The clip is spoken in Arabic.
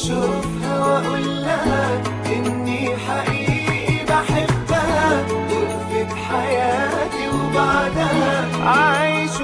أشوفها وأقول لها إني حقيقي بحبها تطفي حياتي وبعدها. عايش